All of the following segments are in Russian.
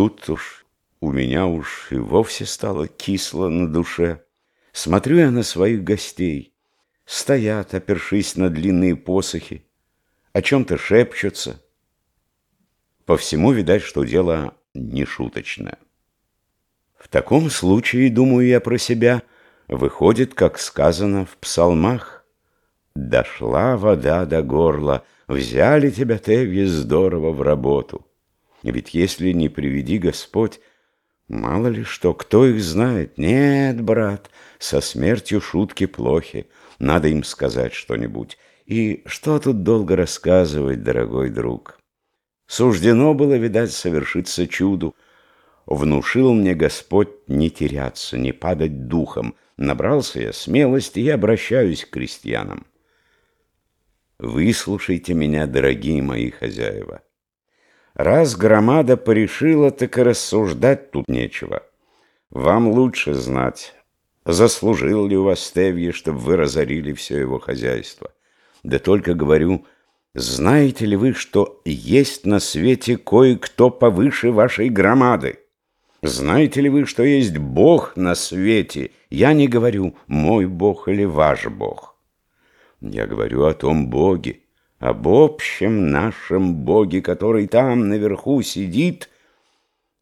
Тут уж у меня уж и вовсе стало кисло на душе. Смотрю я на своих гостей. Стоят, опершись на длинные посохи, о чем-то шепчутся. По всему видать, что дело не шуточное. В таком случае, думаю я про себя, выходит, как сказано в псалмах, «Дошла вода до горла, взяли тебя, Теви, здорово в работу». Ведь если не приведи Господь, мало ли что, кто их знает? Нет, брат, со смертью шутки плохи, надо им сказать что-нибудь. И что тут долго рассказывать, дорогой друг? Суждено было, видать, совершиться чуду. Внушил мне Господь не теряться, не падать духом. Набрался я смелости и обращаюсь к крестьянам. Выслушайте меня, дорогие мои хозяева. Раз громада порешила, так и рассуждать тут нечего. Вам лучше знать, заслужил ли у вас Стевье, чтобы вы разорили все его хозяйство. Да только говорю, знаете ли вы, что есть на свете кое-кто повыше вашей громады? Знаете ли вы, что есть Бог на свете? Я не говорю, мой Бог или ваш Бог. Я говорю о том Боге, об общем нашем Боге, который там наверху сидит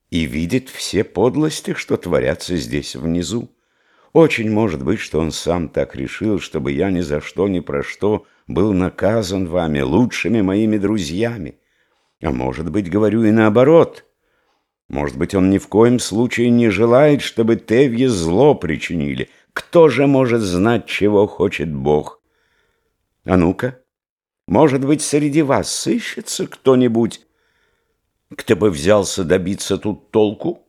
и видит все подлости, что творятся здесь внизу. Очень может быть, что он сам так решил, чтобы я ни за что, ни про что был наказан вами, лучшими моими друзьями. А может быть, говорю и наоборот. Может быть, он ни в коем случае не желает, чтобы Тевье зло причинили. Кто же может знать, чего хочет Бог? А ну-ка, может быть, среди вас сыщется кто-нибудь, кто бы взялся добиться тут толку?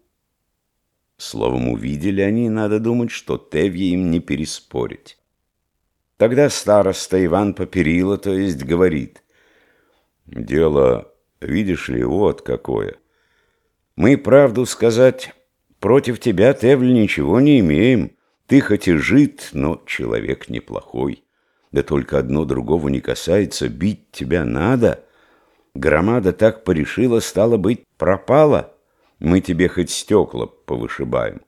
Словом, увидели они, надо думать, что Тевье им не переспорить. Тогда староста Иван Поперила, то есть, говорит, «Дело, видишь ли, вот какое. Мы, правду сказать, против тебя, Тевль, ничего не имеем. Ты хоть и жид, но человек неплохой». Да только одно другого не касается, бить тебя надо. Громада так порешила, стало быть, пропала. Мы тебе хоть стекла повышибаем.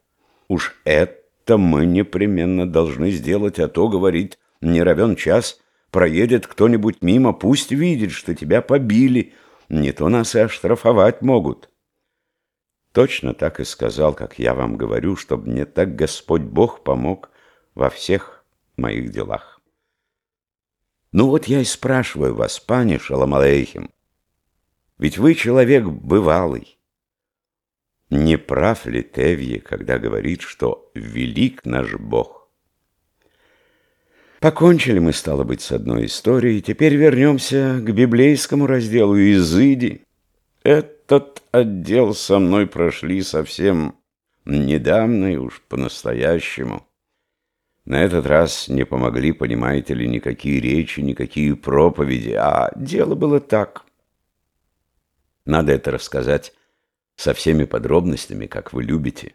Уж это мы непременно должны сделать, а то, говорит, не равен час, проедет кто-нибудь мимо, пусть видит, что тебя побили, не то нас и оштрафовать могут. Точно так и сказал, как я вам говорю, чтобы мне так Господь Бог помог во всех моих делах. Ну вот я и спрашиваю вас, пане Шаламалейхим, ведь вы человек бывалый. Не прав ли Тевье, когда говорит, что велик наш Бог? Покончили мы, стало быть, с одной историей, теперь вернемся к библейскому разделу Изыди. Этот отдел со мной прошли совсем недавно и уж по-настоящему. На этот раз не помогли, понимаете ли, никакие речи, никакие проповеди, а дело было так. Надо это рассказать со всеми подробностями, как вы любите.